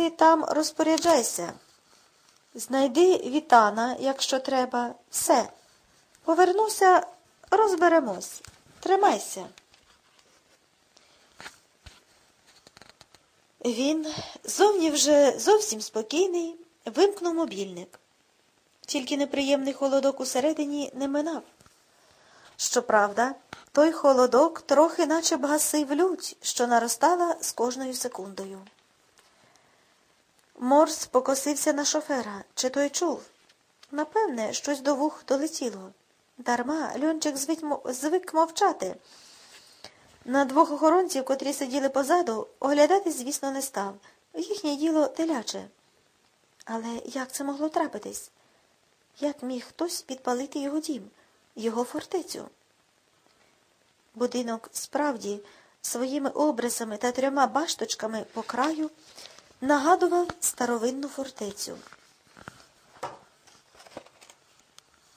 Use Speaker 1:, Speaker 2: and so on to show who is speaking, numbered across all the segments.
Speaker 1: ти там розпоряджайся. Знайди вітана, якщо треба, все. Повернуся, розберемось. Тримайся. Він, зовні вже зовсім спокійний, вимкнув мобільник. Тільки неприємний холодок усередині не минав. Щоправда, той холодок трохи наче б гасив лють, що наростала з кожною секундою. Морс покосився на шофера. Чи той чув? Напевне, щось до вух долетіло. Дарма льончик звик мовчати. На двох охоронців, котрі сиділи позаду, оглядати, звісно, не став. Їхнє діло теляче. Але як це могло трапитись? Як міг хтось підпалити його дім, його фортецю? Будинок справді своїми обрисами та трьома башточками по краю нагадував старовинну фортецю.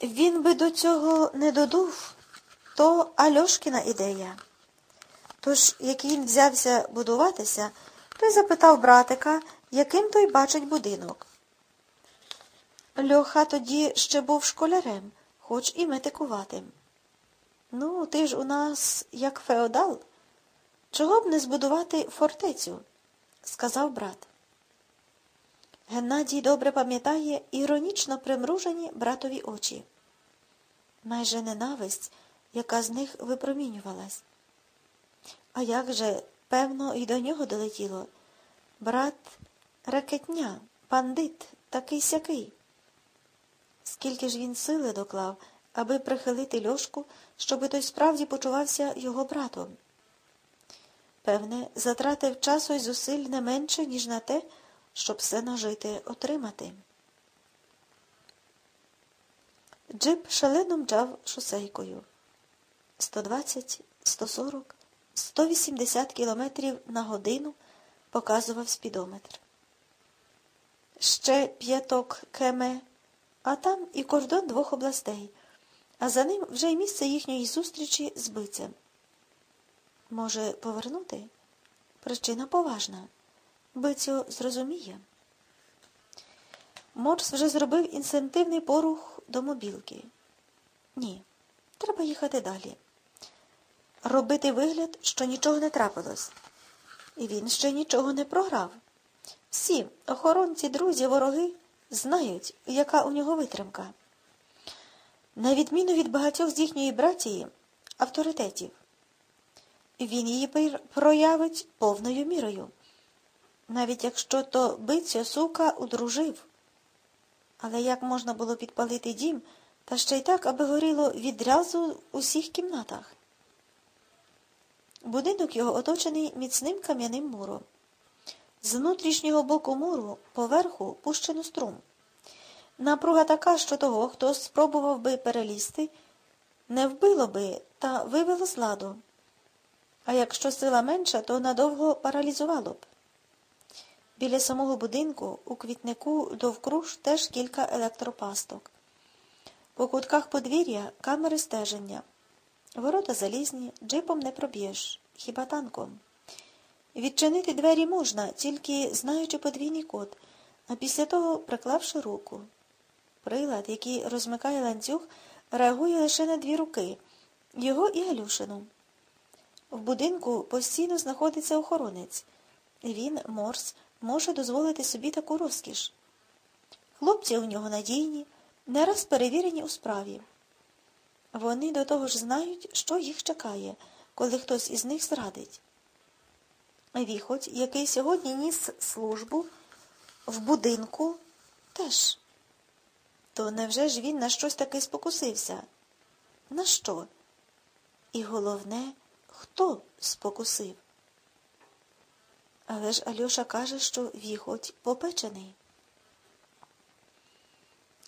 Speaker 1: Він би до цього не додув, то Альошкіна ідея. Тож, як він взявся будуватися, той запитав братика, яким той бачить будинок. Льоха тоді ще був школярем, хоч і метикуватим. Ну, ти ж у нас як феодал. Чого б не збудувати фортецю? сказав брат. Геннадій добре пам'ятає іронічно примружені братові очі. Майже ненависть, яка з них випромінювалась. А як же, певно, і до нього долетіло? Брат ракетня, бандит, такий сякий. Скільки ж він сили доклав, аби прихилити льошку, щоби той справді почувався його братом? Певне, затратив часу й зусиль не менше, ніж на те, щоб все нажити отримати. Джип шалено мчав шосейкою. 120, 140, 180 кілометрів на годину показував спідометр. Ще п'яток кеме, а там і кордон двох областей, а за ним вже й місце їхньої зустрічі з бицем. Може, повернути? Причина поважна. Бицьо зрозуміє. Морс вже зробив інсентивний порух до мобілки. Ні, треба їхати далі. Робити вигляд, що нічого не трапилось. І він ще нічого не програв. Всі охоронці, друзі, вороги знають, яка у нього витримка. На відміну від багатьох з їхньої братії, авторитетів. Він її проявить повною мірою навіть якщо то бицьо сука удружив. Але як можна було підпалити дім, та ще й так, аби горіло відразу у всіх кімнатах? Будинок його оточений міцним кам'яним муром. З внутрішнього боку муру поверху пущено струм. Напруга така, що того, хто спробував би перелізти, не вбило би та вивело з ладу. А якщо сила менша, то надовго паралізувало б. Біля самого будинку у квітнику довкруж теж кілька електропасток. По кутках подвір'я камери стеження. Ворота залізні, джипом не проб'єш, хіба танком. Відчинити двері можна, тільки знаючи подвійний код, а після того приклавши руку. Прилад, який розмикає ланцюг, реагує лише на дві руки його і Галюшину. В будинку постійно знаходиться охоронець. Він, морс, може дозволити собі таку розкіш. Хлопці у нього надійні, не раз перевірені у справі. Вони до того ж знають, що їх чекає, коли хтось із них зрадить. Віхоть, який сьогодні ніс службу в будинку, теж. То невже ж він на щось таки спокусився? На що? І головне, хто спокусив? Але ж Альоша каже, що віхоть попечений.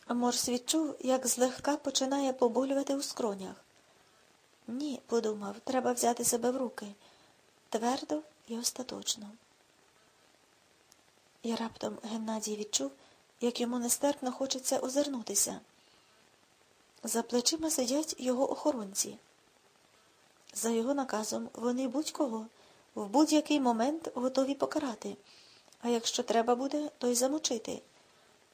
Speaker 1: Морс відчув, як злегка починає поболювати у скронях. Ні, подумав, треба взяти себе в руки твердо і остаточно. І раптом Геннадій відчув, як йому нестерпно хочеться озирнутися. За плечима сидять його охоронці. За його наказом вони будь-кого в будь-який момент готові покарати, а якщо треба буде, то й замочити.